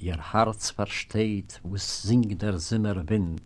ihr Herz versteht, wo singt der Zimmerwind.